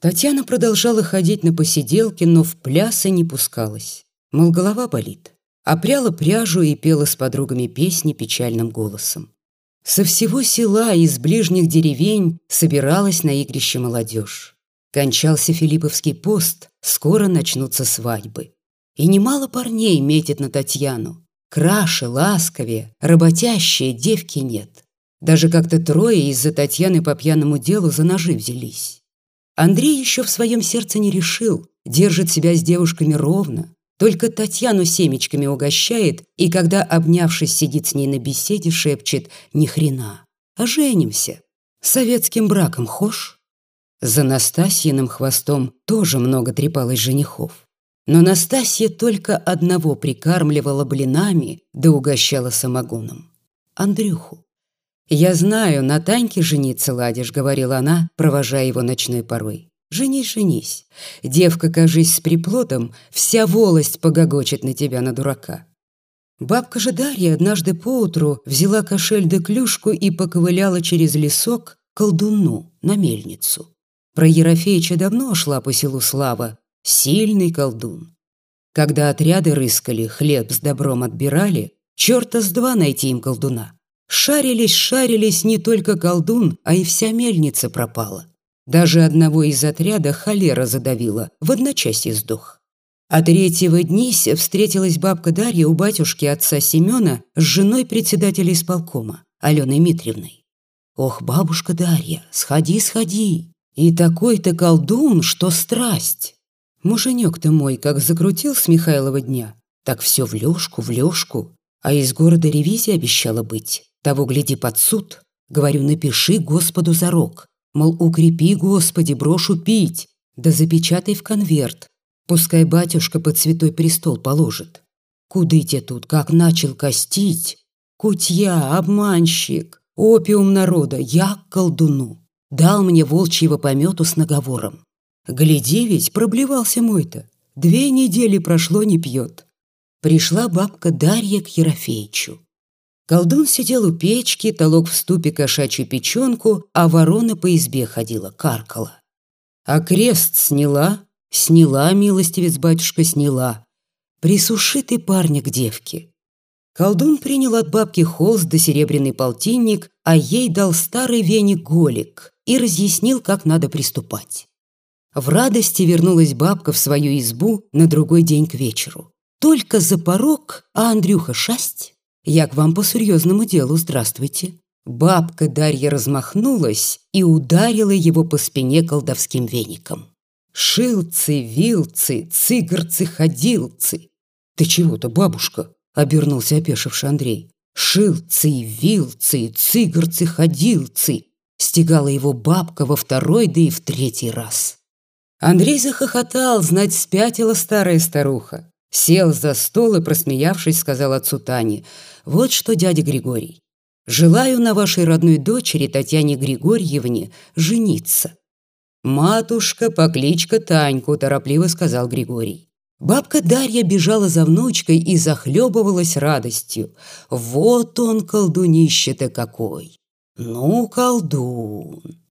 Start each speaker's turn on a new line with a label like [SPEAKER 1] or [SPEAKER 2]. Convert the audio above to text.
[SPEAKER 1] Татьяна продолжала ходить на посиделки, но в плясы не пускалась. Мол, голова болит. Опряла пряжу и пела с подругами песни печальным голосом. Со всего села и из ближних деревень собиралась на игрище молодежь. Кончался Филипповский пост, скоро начнутся свадьбы. И немало парней метит на Татьяну. Краше, ласковее, работящие девки нет. Даже как-то трое из-за Татьяны по пьяному делу за ножи взялись. Андрей еще в своем сердце не решил, держит себя с девушками ровно, только Татьяну семечками угощает, и когда, обнявшись, сидит с ней на беседе, шепчет «Ни хрена, а женимся, советским браком хошь?» За Настасьиным хвостом тоже много трепалось женихов. Но Настасья только одного прикармливала блинами да угощала самогоном. Андрюху. «Я знаю, на Таньке жениться ладишь», — говорила она, провожая его ночной порой. «Женись, женись. Девка, кажись, с приплодом, вся волость погогочет на тебя, на дурака». Бабка же Дарья однажды поутру взяла кошель да клюшку и поковыляла через лесок колдуну на мельницу. Про Ерофеича давно шла по селу слава. Сильный колдун. Когда отряды рыскали, хлеб с добром отбирали, черта с два найти им колдуна. Шарились, шарились не только колдун, а и вся мельница пропала. Даже одного из отряда холера задавила, в одночасье сдох. А третьего днись встретилась бабка Дарья у батюшки отца Семена с женой председателя исполкома, Аленой Митревной. «Ох, бабушка Дарья, сходи, сходи! И такой-то колдун, что страсть!» Муженек-то мой как закрутил с Михайлова дня, так все в лёжку, в лёжку, а из города ревизия обещала быть. Того гляди под суд. Говорю, напиши Господу зарок. Мол, укрепи, Господи, брошу пить. Да запечатай в конверт. Пускай батюшка под святой престол положит. Куды те тут, как начал костить? Кутья, обманщик, опиум народа, я колдуну. Дал мне волчьего помету с наговором. Гляди ведь, проблевался мой-то. Две недели прошло, не пьет. Пришла бабка Дарья к Ерофеичу. Колдун сидел у печки, толок в ступе кошачью печенку, а ворона по избе ходила, каркала. А крест сняла, сняла, милостивец батюшка, сняла. Присуши ты парня к девке. Колдун принял от бабки холст да серебряный полтинник, а ей дал старый веник голик и разъяснил, как надо приступать. В радости вернулась бабка в свою избу на другой день к вечеру. Только за порог, а Андрюха шасть. Я к вам по серьезному делу, здравствуйте». Бабка Дарья размахнулась и ударила его по спине колдовским веником. «Шилцы, вилцы, цыгорцы, ходилцы!» «Ты чего-то, бабушка?» — обернулся опешивший Андрей. «Шилцы, вилцы, цыгорцы, ходилцы!» Стегала его бабка во второй, да и в третий раз. Андрей захохотал, знать спятила старая старуха. Сел за стол и, просмеявшись, сказал отцу Тане, «Вот что, дядя Григорий, желаю на вашей родной дочери Татьяне Григорьевне жениться». «Матушка, покличка Таньку», – торопливо сказал Григорий. Бабка Дарья бежала за внучкой и захлебывалась радостью. «Вот он, колдунище-то какой! Ну, колдун!»